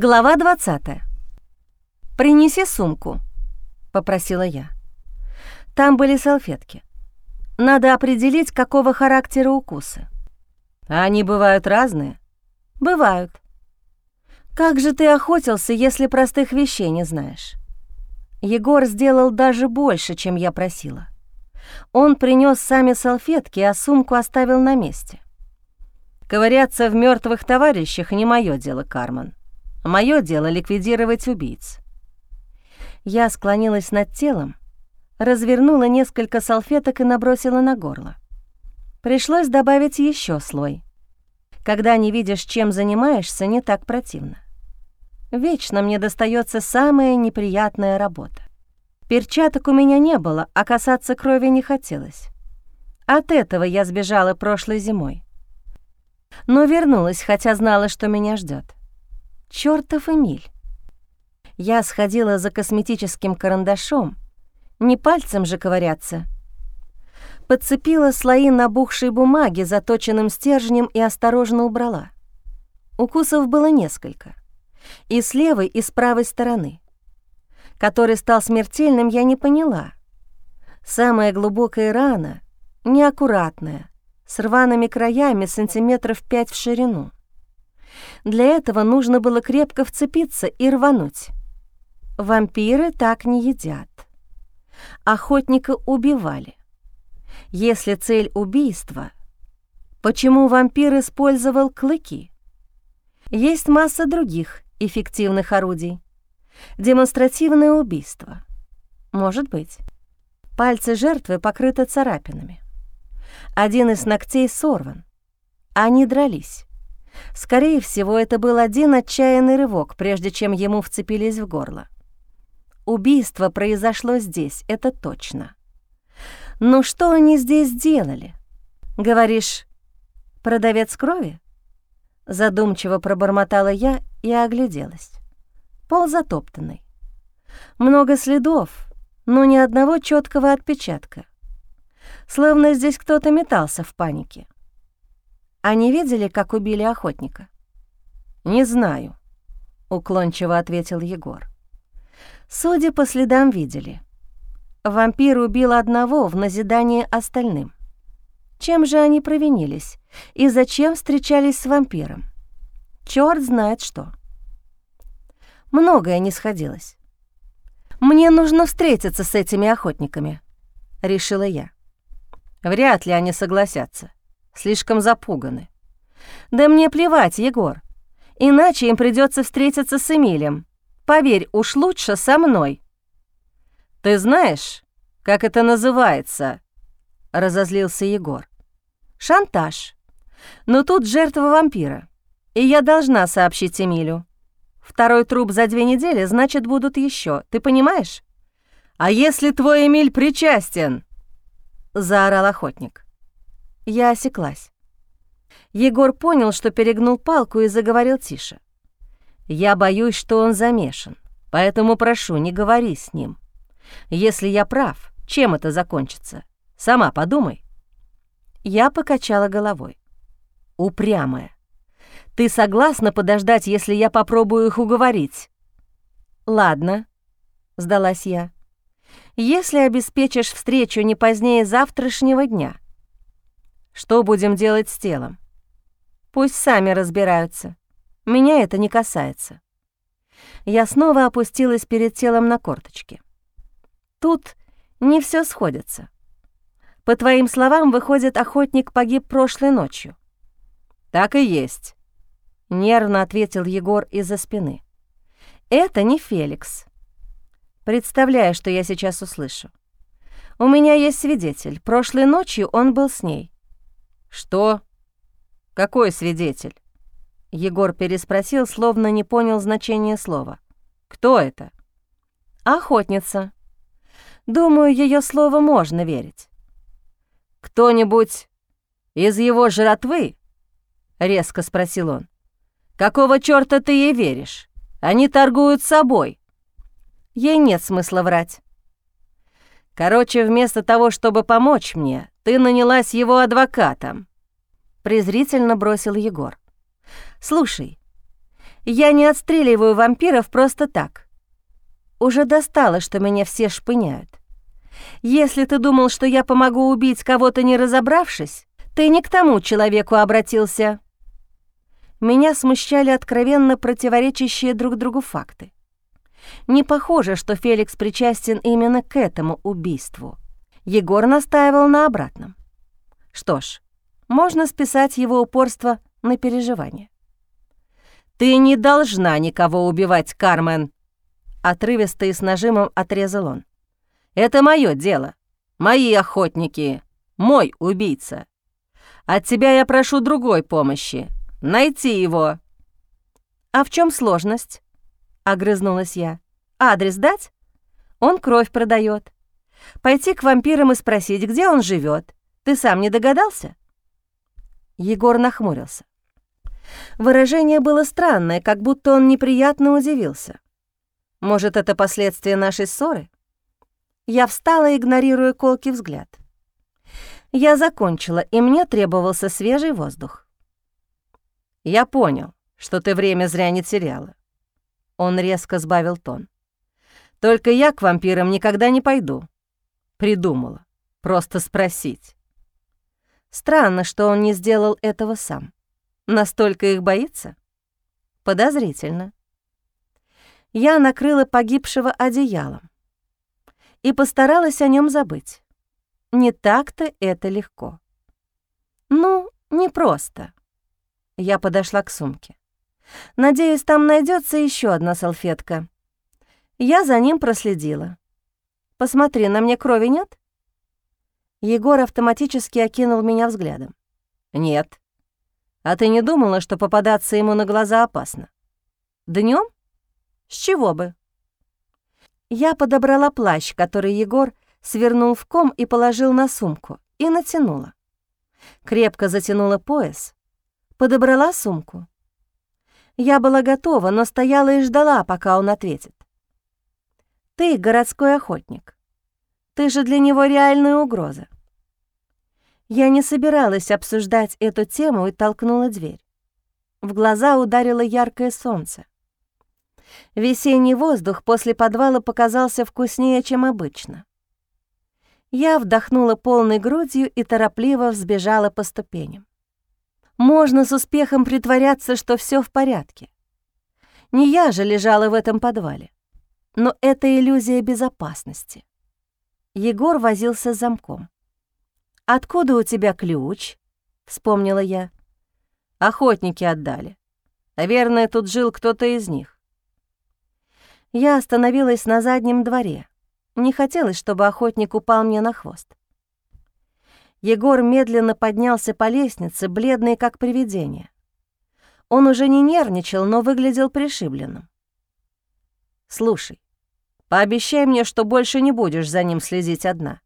Глава 20. «Принеси сумку», — попросила я. Там были салфетки. Надо определить, какого характера укусы. Они бывают разные? Бывают. Как же ты охотился, если простых вещей не знаешь? Егор сделал даже больше, чем я просила. Он принес сами салфетки, а сумку оставил на месте. Ковыряться в мертвых товарищах не мое дело, Карман. Мое дело — ликвидировать убийц. Я склонилась над телом, развернула несколько салфеток и набросила на горло. Пришлось добавить еще слой. Когда не видишь, чем занимаешься, не так противно. Вечно мне достается самая неприятная работа. Перчаток у меня не было, а касаться крови не хотелось. От этого я сбежала прошлой зимой. Но вернулась, хотя знала, что меня ждет. Чёртов Эмиль. Я сходила за косметическим карандашом, не пальцем же ковыряться. Подцепила слои набухшей бумаги заточенным стержнем и осторожно убрала. Укусов было несколько. И с левой, и с правой стороны. Который стал смертельным, я не поняла. Самая глубокая рана, неаккуратная, с рваными краями сантиметров пять в ширину. Для этого нужно было крепко вцепиться и рвануть. Вампиры так не едят. Охотника убивали. Если цель убийства, почему вампир использовал клыки? Есть масса других эффективных орудий. Демонстративное убийство. Может быть. Пальцы жертвы покрыты царапинами. Один из ногтей сорван. Они дрались. Скорее всего, это был один отчаянный рывок, прежде чем ему вцепились в горло. Убийство произошло здесь, это точно. Но что они здесь делали? Говоришь, продавец крови? Задумчиво пробормотала я и огляделась. Пол затоптанный. Много следов, но ни одного четкого отпечатка. Словно здесь кто-то метался в панике. Они видели, как убили охотника? «Не знаю», — уклончиво ответил Егор. «Судя по следам, видели. Вампир убил одного в назидание остальным. Чем же они провинились и зачем встречались с вампиром? Чёрт знает что. Многое не сходилось. «Мне нужно встретиться с этими охотниками», — решила я. Вряд ли они согласятся слишком запуганы. Да мне плевать, Егор. Иначе им придется встретиться с Эмилем. Поверь, уж лучше со мной. Ты знаешь, как это называется? Разозлился Егор. Шантаж. Но тут жертва вампира. И я должна сообщить Эмилю. Второй труп за две недели, значит, будут еще. Ты понимаешь? А если твой Эмиль причастен? Заорал охотник. Я осеклась. Егор понял, что перегнул палку и заговорил тише. «Я боюсь, что он замешан, поэтому прошу, не говори с ним. Если я прав, чем это закончится? Сама подумай». Я покачала головой. Упрямая. «Ты согласна подождать, если я попробую их уговорить?» «Ладно», — сдалась я. «Если обеспечишь встречу не позднее завтрашнего дня». Что будем делать с телом? Пусть сами разбираются. Меня это не касается. Я снова опустилась перед телом на корточки. Тут не все сходится. По твоим словам, выходит, охотник погиб прошлой ночью. Так и есть, нервно ответил Егор из-за спины. Это не Феликс. Представляю, что я сейчас услышу. У меня есть свидетель. Прошлой ночью он был с ней. «Что? Какой свидетель?» Егор переспросил, словно не понял значения слова. «Кто это?» «Охотница. Думаю, ее слово можно верить». «Кто-нибудь из его жратвы?» — резко спросил он. «Какого чёрта ты ей веришь? Они торгуют собой». Ей нет смысла врать. Короче, вместо того, чтобы помочь мне, ты нанялась его адвокатом», — презрительно бросил Егор. «Слушай, Я не отстреливаю вампиров просто так. Уже достало, что меня все шпыняют. Если ты думал, что я помогу убить кого-то, не разобравшись, ты не к тому человеку обратился. Меня смущали откровенно противоречащие друг другу факты. Не похоже, что Феликс причастен именно к этому убийству. Егор настаивал на обратном. Что ж, можно списать его упорство на переживание. «Ты не должна никого убивать, Кармен!» Отрывисто и с нажимом отрезал он. «Это мое дело. Мои охотники. Мой убийца. От тебя я прошу другой помощи. Найти его». «А в чем сложность?» — огрызнулась я. «Адрес дать? Он кровь продает. Пойти к вампирам и спросить, где он живет. Ты сам не догадался?» Егор нахмурился. Выражение было странное, как будто он неприятно удивился. Может, это последствия нашей ссоры? Я встала, игнорируя колкий взгляд. Я закончила, и мне требовался свежий воздух. «Я понял, что ты время зря не теряла». Он резко сбавил тон. «Только я к вампирам никогда не пойду». Придумала. Просто спросить. Странно, что он не сделал этого сам. Настолько их боится? Подозрительно. Я накрыла погибшего одеялом и постаралась о нем забыть. Не так-то это легко. Ну, не просто. Я подошла к сумке. Надеюсь, там найдется еще одна салфетка. Я за ним проследила. Посмотри, на мне крови нет? Егор автоматически окинул меня взглядом. Нет. А ты не думала, что попадаться ему на глаза опасно? Днем? С чего бы? Я подобрала плащ, который Егор свернул в ком и положил на сумку, и натянула. Крепко затянула пояс, подобрала сумку. Я была готова, но стояла и ждала, пока он ответит. «Ты городской охотник. Ты же для него реальная угроза». Я не собиралась обсуждать эту тему и толкнула дверь. В глаза ударило яркое солнце. Весенний воздух после подвала показался вкуснее, чем обычно. Я вдохнула полной грудью и торопливо взбежала по ступеням. Можно с успехом притворяться, что все в порядке. Не я же лежала в этом подвале. Но это иллюзия безопасности. Егор возился с замком. «Откуда у тебя ключ?» — вспомнила я. «Охотники отдали. Наверное, тут жил кто-то из них». Я остановилась на заднем дворе. Не хотелось, чтобы охотник упал мне на хвост. Егор медленно поднялся по лестнице, бледный как привидение. Он уже не нервничал, но выглядел пришибленным. «Слушай, пообещай мне, что больше не будешь за ним следить одна».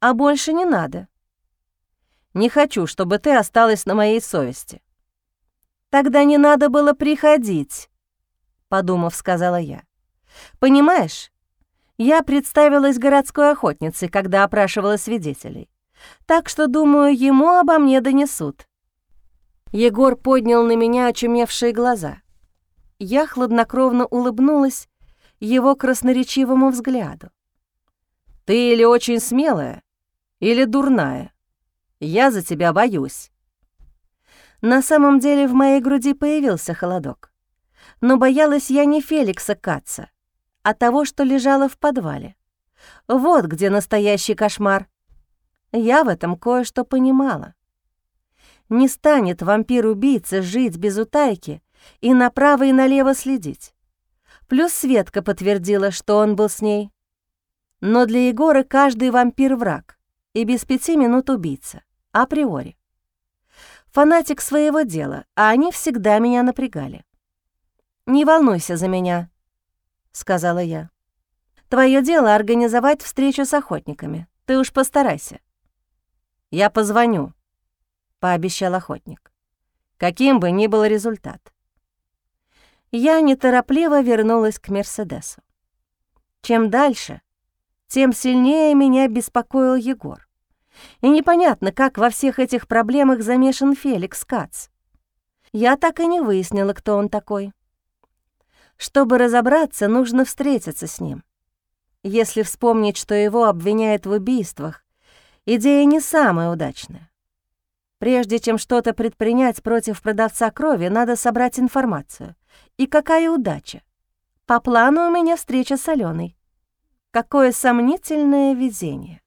«А больше не надо». «Не хочу, чтобы ты осталась на моей совести». «Тогда не надо было приходить», — подумав, сказала я. «Понимаешь, я представилась городской охотницей, когда опрашивала свидетелей. Так что, думаю, ему обо мне донесут». Егор поднял на меня очумевшие глаза. Я хладнокровно улыбнулась его красноречивому взгляду. «Ты или очень смелая, или дурная. Я за тебя боюсь». На самом деле в моей груди появился холодок. Но боялась я не Феликса Каца, а того, что лежало в подвале. Вот где настоящий кошмар. Я в этом кое-что понимала. Не станет вампир-убийца жить без утайки и направо и налево следить. Плюс Светка подтвердила, что он был с ней. Но для Егора каждый вампир — враг и без пяти минут убийца, априори. Фанатик своего дела, а они всегда меня напрягали. «Не волнуйся за меня», сказала я. Твое дело организовать встречу с охотниками. Ты уж постарайся. Я позвоню, пообещал охотник. Каким бы ни был результат. Я неторопливо вернулась к Мерседесу. Чем дальше, тем сильнее меня беспокоил Егор. И непонятно, как во всех этих проблемах замешан Феликс Кац. Я так и не выяснила, кто он такой. Чтобы разобраться, нужно встретиться с ним. Если вспомнить, что его обвиняют в убийствах, идея не самая удачная. Прежде чем что-то предпринять против продавца крови, надо собрать информацию. И какая удача! По плану у меня встреча с Аленой. Какое сомнительное везение.